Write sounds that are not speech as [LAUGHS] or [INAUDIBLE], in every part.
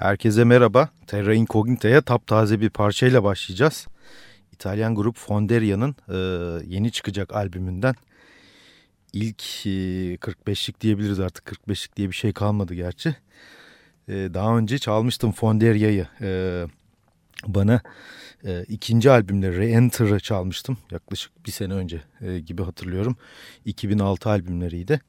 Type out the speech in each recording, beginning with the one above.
Herkese merhaba. Terra Incognita'ya taptaze bir parçayla başlayacağız. İtalyan grup Fonderia'nın e, yeni çıkacak albümünden ilk e, 45'lik diyebiliriz artık 45'lik diye bir şey kalmadı gerçi. E, daha önce çalmıştım Fonderia'yı. E, bana e, ikinci albümleri Re-Enter'ı çalmıştım yaklaşık bir sene önce e, gibi hatırlıyorum. 2006 albümleriydi.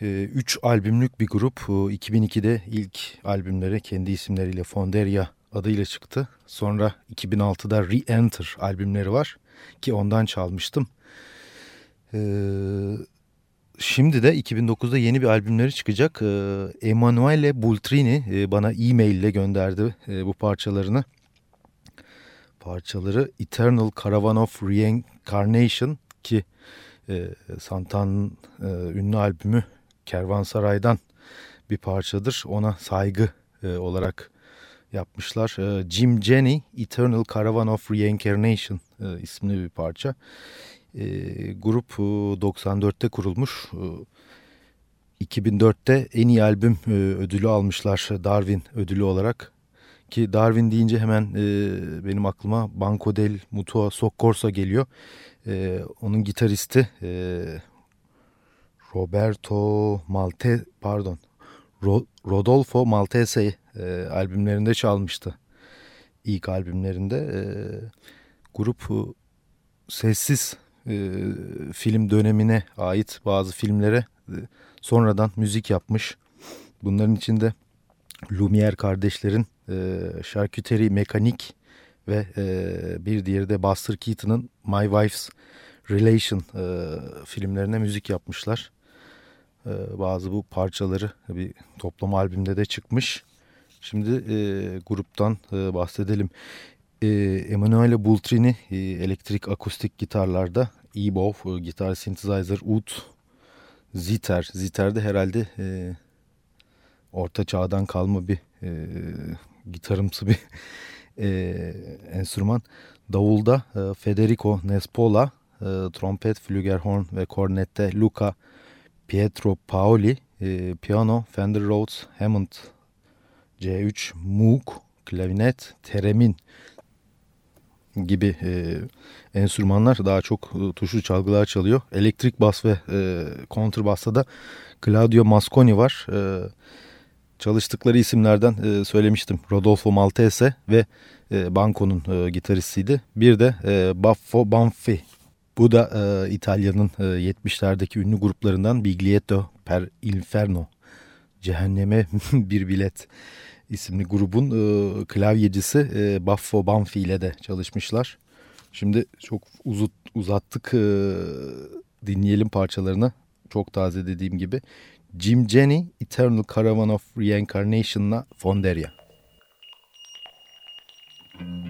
3 ee, albümlük bir grup. 2002'de ilk albümleri kendi isimleriyle Fonderia adıyla çıktı. Sonra 2006'da Re-Enter albümleri var ki ondan çalmıştım. Ee, şimdi de 2009'da yeni bir albümleri çıkacak. Ee, Emanuele Bultrini e, bana e-mail ile gönderdi e, bu parçalarını. Parçaları Eternal Caravan of Reincarnation ki e, Santan'ın ünlü albümü Kervansaray'dan bir parçadır. Ona saygı e, olarak yapmışlar. E, Jim Jenny Eternal Caravan of Reincarnation e, isimli bir parça. E, grup e, 94'te kurulmuş. E, 2004'te en iyi albüm e, ödülü almışlar Darwin ödülü olarak. Ki Darwin deyince hemen e, benim aklıma Banco del Mutua Soccorso geliyor. E, onun gitaristi e, Roberto Malte pardon Ro, Rodolfo Maltese e, albümlerinde çalmıştı. İlk albümlerinde e, grup e, sessiz e, film dönemine ait bazı filmlere e, sonradan müzik yapmış. Bunların içinde Lumière kardeşlerin e, Charcuterie Mekanik ve e, bir diğeri de Buster Keaton'ın My Wife's Relation e, filmlerine müzik yapmışlar. Ee, bazı bu parçaları bir toplam albümde de çıkmış. Şimdi e, gruptan e, bahsedelim. E, Emanuele Bultrini e, elektrik akustik gitarlarda, E-Bow, e, gitar synthesizer, ud, ziter. Ziter herhalde e, orta çağdan kalma bir e, gitarımsı bir [LAUGHS] e, enstrüman. Davulda e, Federico Nespola, e, trompet, flügelhorn ve kornette Luca Pietro Paoli, e, piyano, Fender Rhodes, Hammond C3, Moog, klavinet, teremin gibi e, enstrümanlar daha çok e, tuşlu çalgılar çalıyor. Elektrik bas ve e, kontrbasta da Claudio Masconi var. E, çalıştıkları isimlerden e, söylemiştim. Rodolfo Maltese ve e, Banco'nun e, gitaristiydi. Bir de e, Baffo Banfi bu da e, İtalya'nın e, 70'lerdeki ünlü gruplarından Biglietto per Inferno. Cehenneme [LAUGHS] bir bilet isimli grubun e, klavyecisi e, Baffo Banfi ile de çalışmışlar. Şimdi çok uzut, uzattık e, dinleyelim parçalarını. Çok taze dediğim gibi. Jim Jenny Eternal Caravan of Reincarnation'la Fonderia. Müzik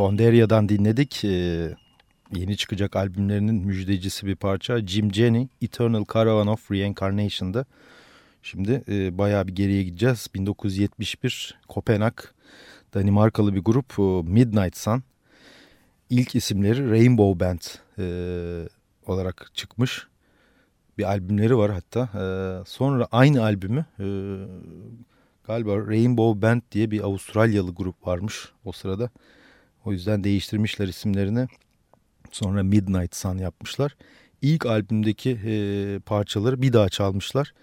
Fonderia'dan dinledik. Ee, yeni çıkacak albümlerinin müjdecisi bir parça. Jim Jenny, Eternal Caravan of Reincarnation'da. Şimdi e, bayağı bir geriye gideceğiz. 1971 Kopenhag Danimarkalı bir grup Midnight Sun. İlk isimleri Rainbow Band e, olarak çıkmış. Bir albümleri var hatta. E, sonra aynı albümü e, galiba Rainbow Band diye bir Avustralyalı grup varmış o sırada. O yüzden değiştirmişler isimlerini. Sonra Midnight Sun yapmışlar. İlk albümdeki e, parçaları bir daha çalmışlar.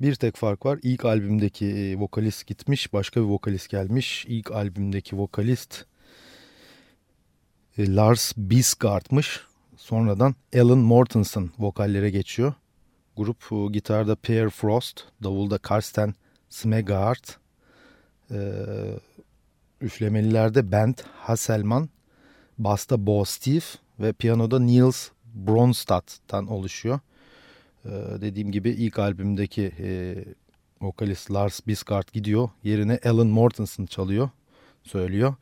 Bir tek fark var. İlk albümdeki e, vokalist gitmiş, başka bir vokalist gelmiş. İlk albümdeki vokalist e, Lars Bisgaard'mış. Sonradan Alan Mortensen vokallere geçiyor. Grup e, gitarda Pierre Frost, davulda Karsten Smegaard, e, üflemelilerde Bent Hasselman, basta Bo Steve ve piyanoda Niels Bronstadt'tan oluşuyor. Ee, dediğim gibi ilk albümdeki e, vokalist Lars Bisgaard gidiyor. Yerine Alan Mortensen çalıyor, söylüyor.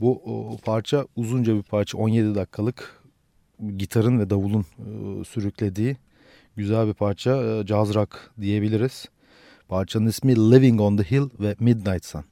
Bu o, parça uzunca bir parça 17 dakikalık gitarın ve davulun e, sürüklediği güzel bir parça. E, jazz rock diyebiliriz. Parçanın ismi Living on the Hill ve Midnight Sun.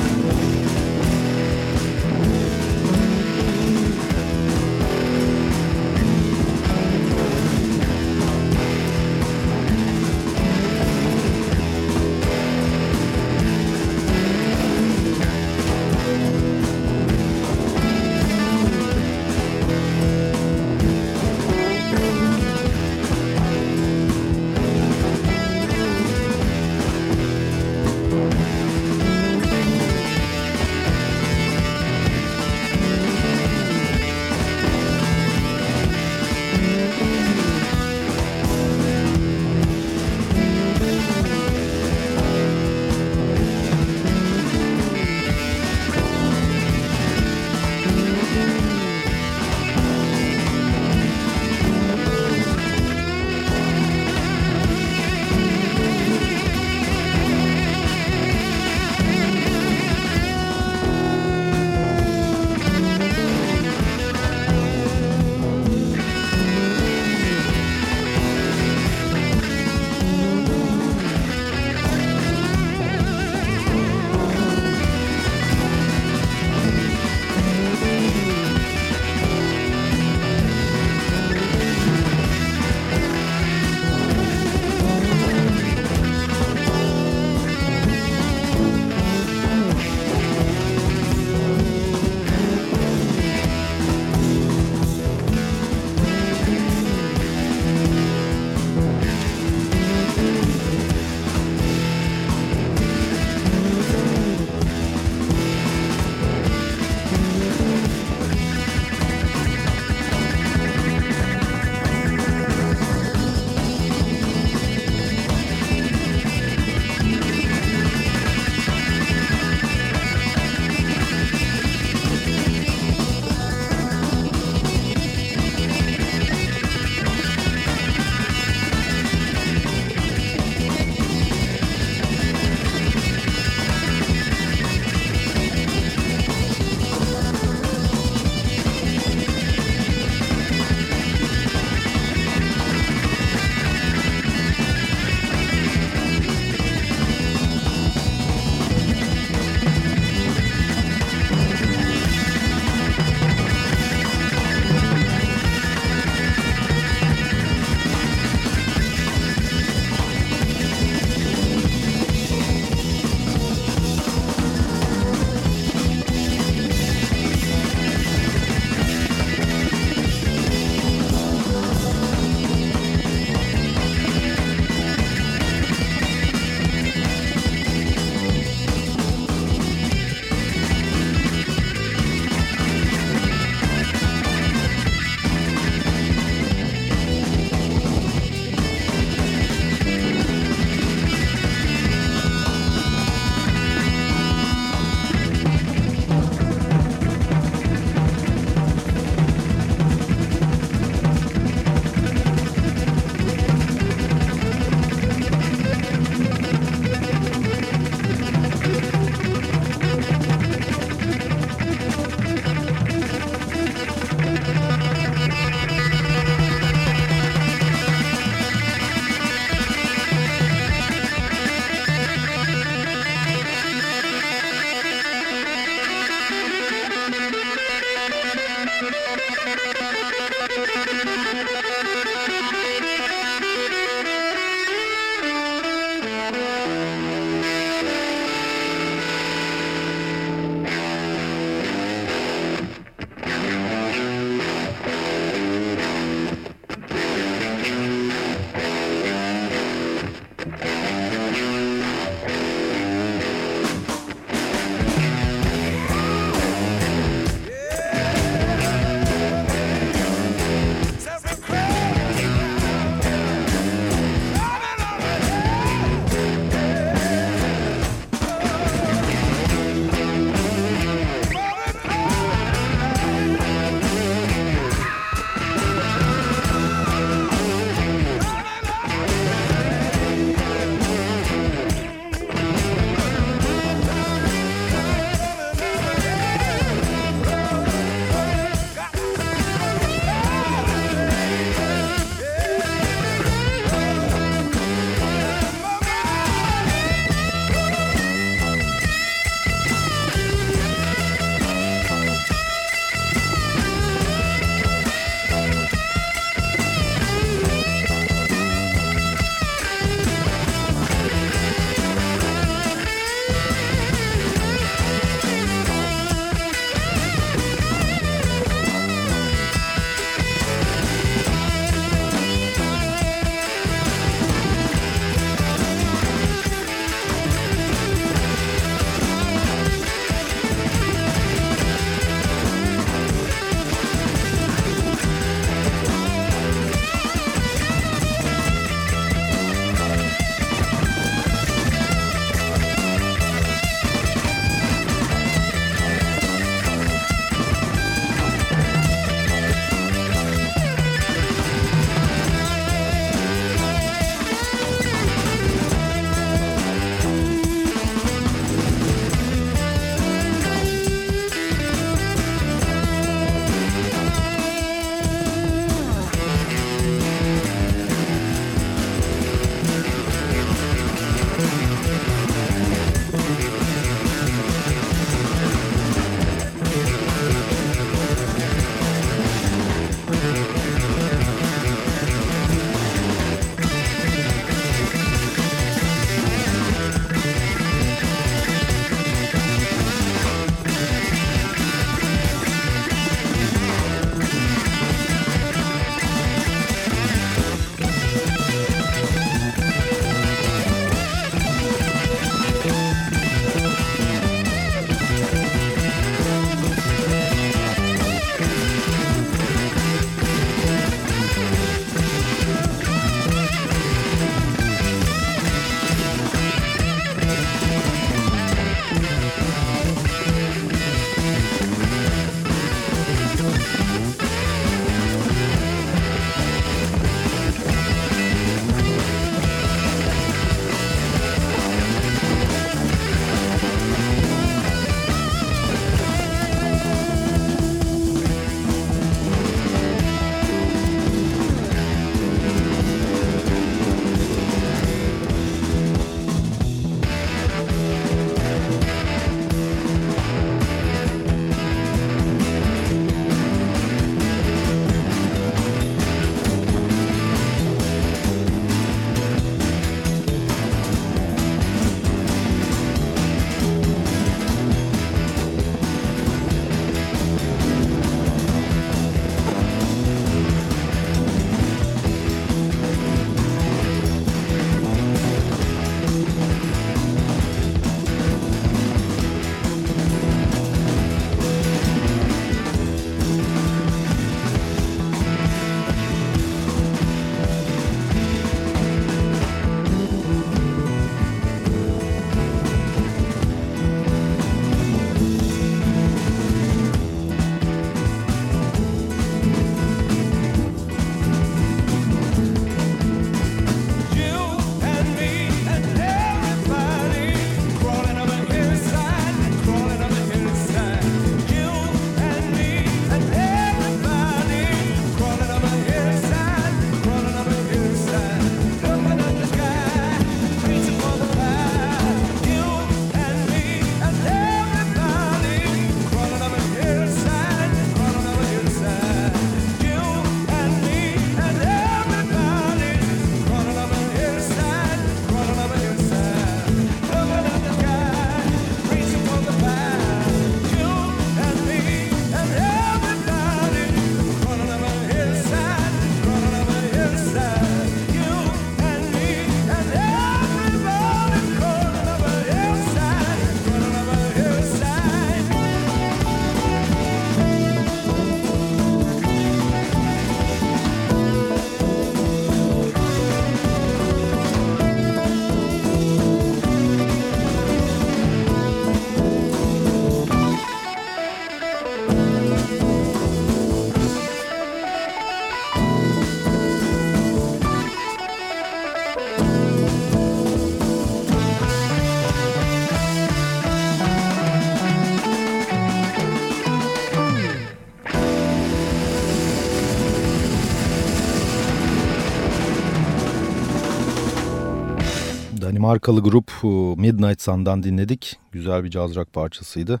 Danimarkalı grup Midnight Sun'dan dinledik. Güzel bir caz rock parçasıydı.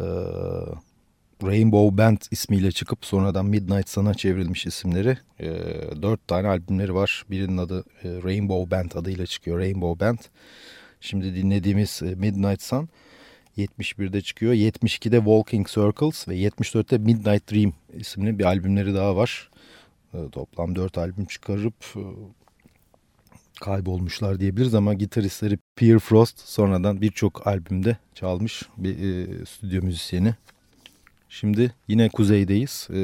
Ee, Rainbow Band ismiyle çıkıp sonradan Midnight Sun'a çevrilmiş isimleri. Ee, dört tane albümleri var. Birinin adı e, Rainbow Band adıyla çıkıyor. Rainbow Band. Şimdi dinlediğimiz e, Midnight Sun 71'de çıkıyor. 72'de Walking Circles ve 74'te Midnight Dream isimli bir albümleri daha var. Toplam dört albüm çıkarıp e, kaybolmuşlar diyebiliriz ama gitaristleri Pierre Frost sonradan birçok albümde çalmış bir e, stüdyo müzisyeni. Şimdi yine kuzeydeyiz. E,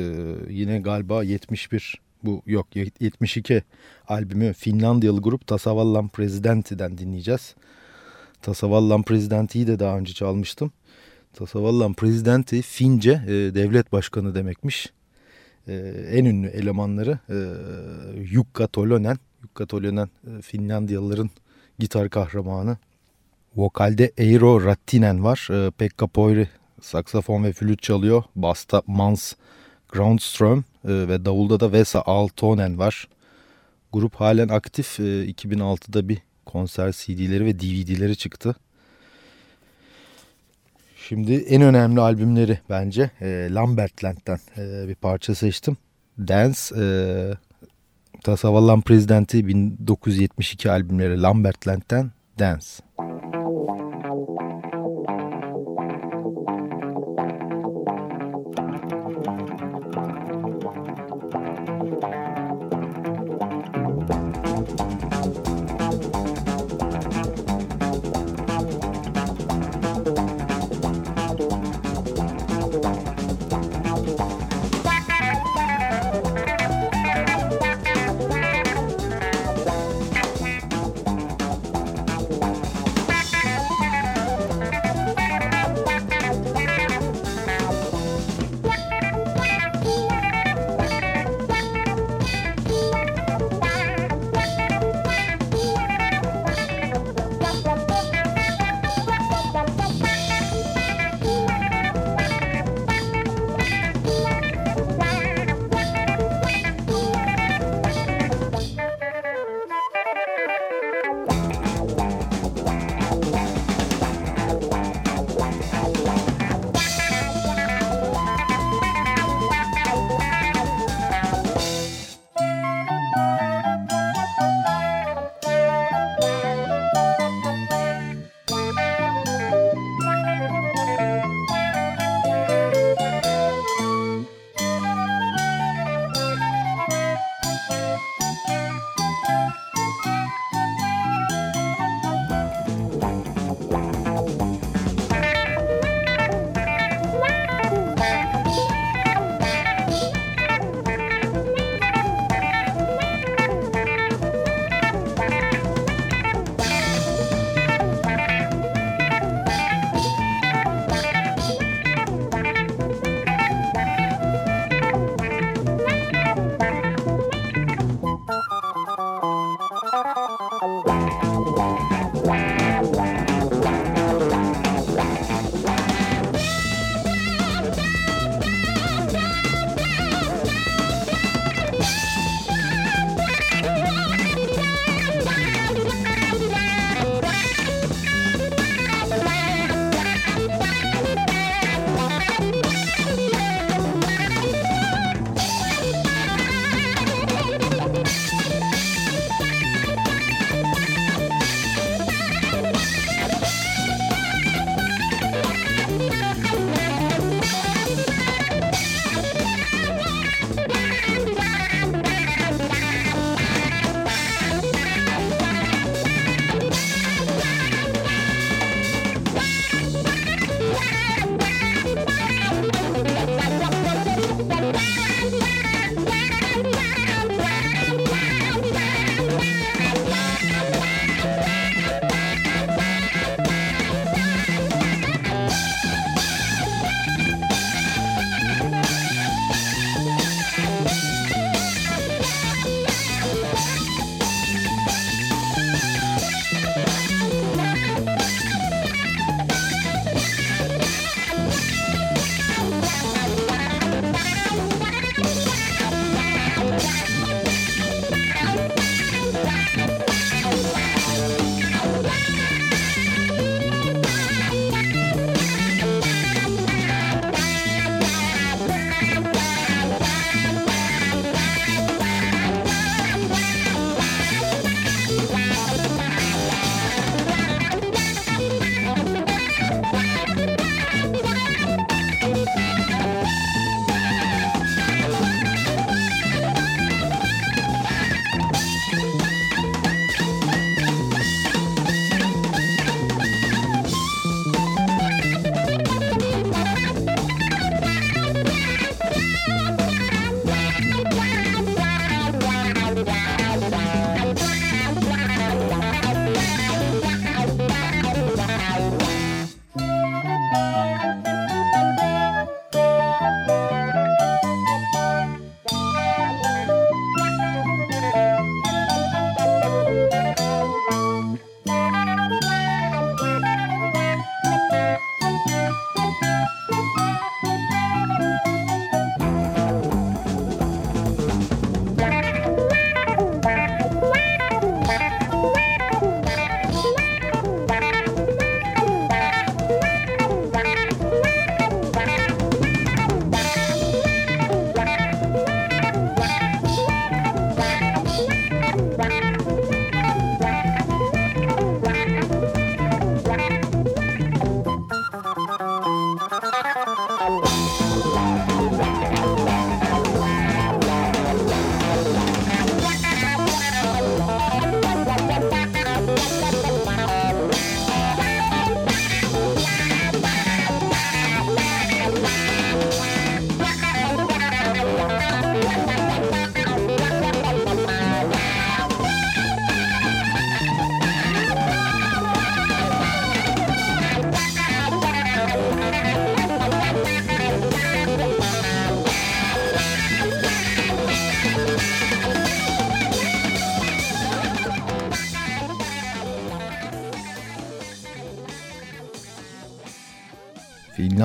yine galiba 71 bu yok 72 albümü Finlandiyalı grup Tasavallan Presidenti'den dinleyeceğiz. Tasavallan Presidenti'yi de daha önce çalmıştım. Tasavallan Presidenti Fince e, devlet başkanı demekmiş. E, en ünlü elemanları e, Jukka Tolonen Jukka Tolonen e, Finlandiyalıların gitar kahramanı. Vokalde Eiro Rattinen var. E, Pekka Poiri saksafon ve flüt çalıyor. Basta Mans Groundström e, ve davulda da Vesa Altonen var. Grup halen aktif. 2006'da bir konser CD'leri ve DVD'leri çıktı. Şimdi en önemli albümleri bence Lambertland'den bir parça seçtim. Dance Tasavallan Prezidenti 1972 albümleri Lambertland'den Dance.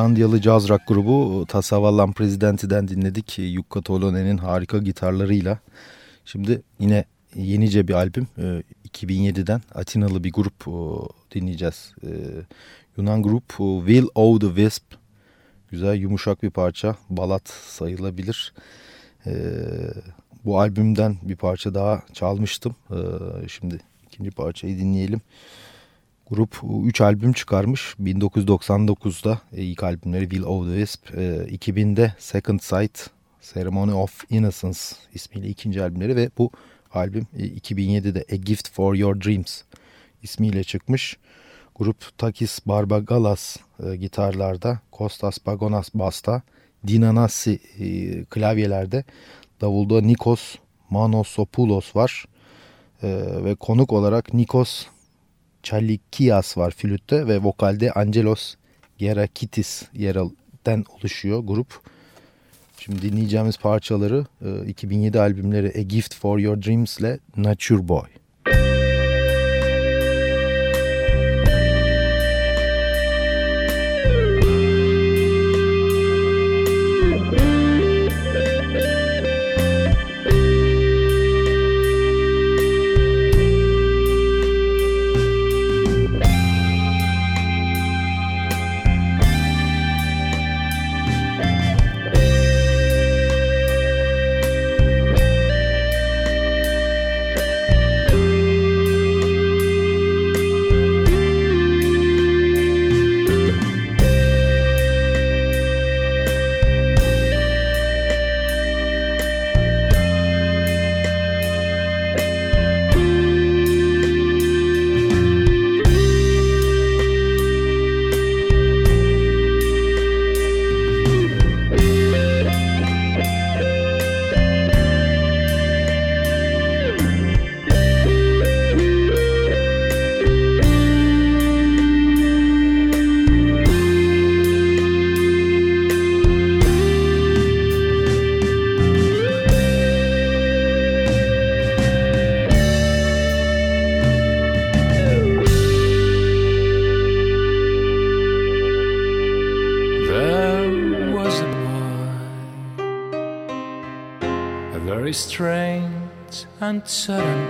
Finlandiyalı caz rock grubu Tasavallan Presidenti'den dinledik. Jukka Tolone'nin harika gitarlarıyla. Şimdi yine yenice bir albüm 2007'den Atinalı bir grup dinleyeceğiz. Yunan grup Will O' The Wisp. Güzel yumuşak bir parça. Balat sayılabilir. Bu albümden bir parça daha çalmıştım. Şimdi ikinci parçayı dinleyelim. Grup 3 albüm çıkarmış. 1999'da ilk albümleri Will of the Wisp. 2000'de Second Sight Ceremony of Innocence ismiyle ikinci albümleri ve bu albüm 2007'de A Gift for Your Dreams ismiyle çıkmış. Grup Takis Barbagalas e, gitarlarda, Kostas Pagonas basta, Dinanasi e, klavyelerde, davulda Nikos Manosopoulos var e, ve konuk olarak Nikos Chalikias var flütte ve vokalde Angelos Gerakitis yerelden oluşuyor grup. Şimdi dinleyeceğimiz parçaları 2007 albümleri A Gift for Your Dreams ile Nature Boy. And sudden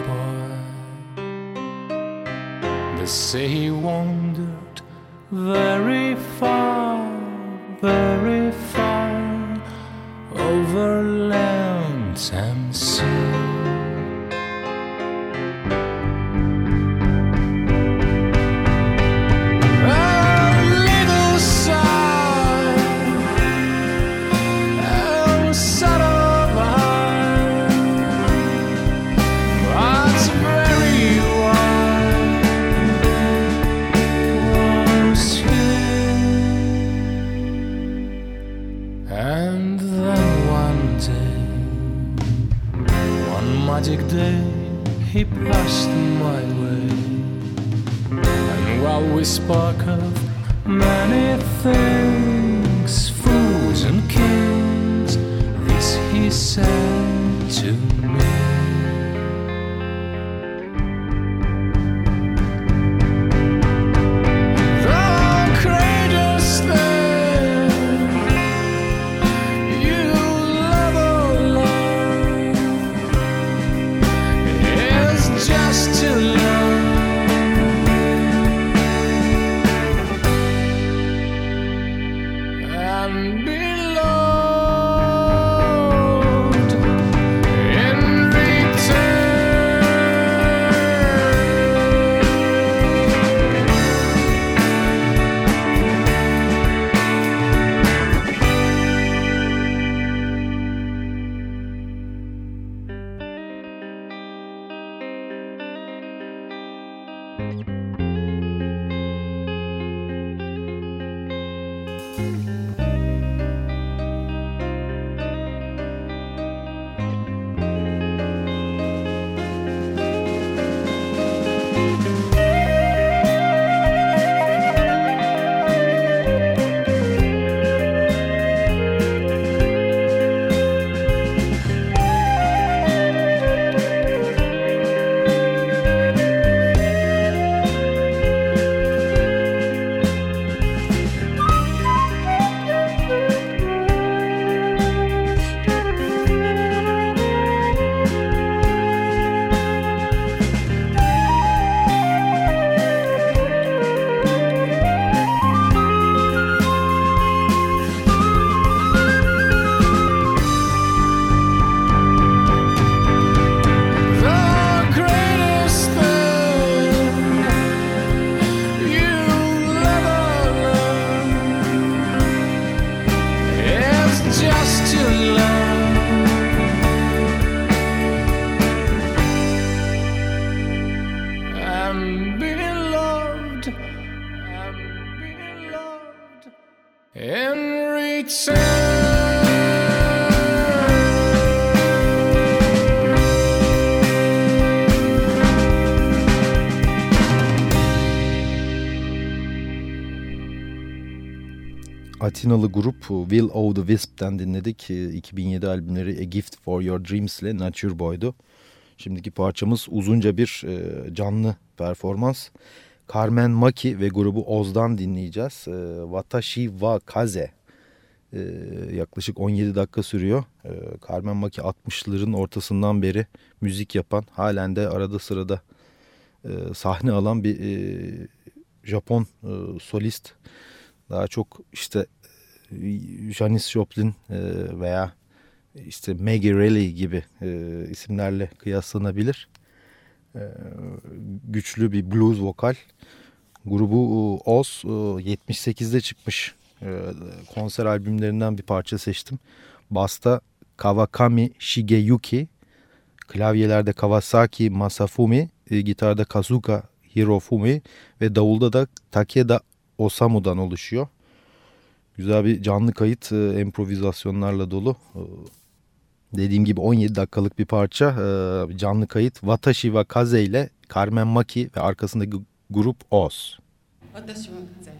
Atinalı grup Will O' The Wisp'ten dinledik. 2007 albümleri A Gift For Your Dreams ile Nature Boy'du. Şimdiki parçamız uzunca bir e, canlı performans. Carmen Maki ve grubu Oz'dan dinleyeceğiz. E, Watashi wa Kaze e, yaklaşık 17 dakika sürüyor. E, Carmen Maki 60'ların ortasından beri müzik yapan, halen de arada sırada e, sahne alan bir e, Japon e, solist. Daha çok işte Janis Joplin e, veya işte Maggie Reilly gibi e, isimlerle kıyaslanabilir. E, güçlü bir blues vokal. Grubu Oz 78'de çıkmış konser albümlerinden bir parça seçtim. Basta Kawakami Shigeyuki, klavyelerde Kawasaki Masafumi, gitarda Kazuka Hirofumi ve davulda da Takeda Osamu'dan oluşuyor. Güzel bir canlı kayıt e, improvizasyonlarla dolu. E, dediğim gibi 17 dakikalık bir parça. E, canlı kayıt Watashi wa Kaze ile Carmen Maki ve arkasındaki grup Oz. Watashi wa Kaze.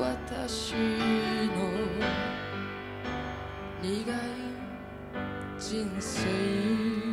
私の苦い人生。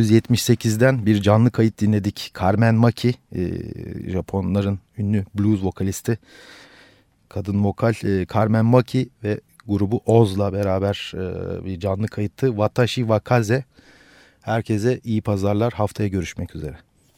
1978'den bir canlı kayıt dinledik. Carmen Maki, e, Japonların ünlü blues vokalisti. Kadın vokal e, Carmen Maki ve grubu Oz'la beraber e, bir canlı kayıttı. Watashi Wakaze. Herkese iyi pazarlar. Haftaya görüşmek üzere.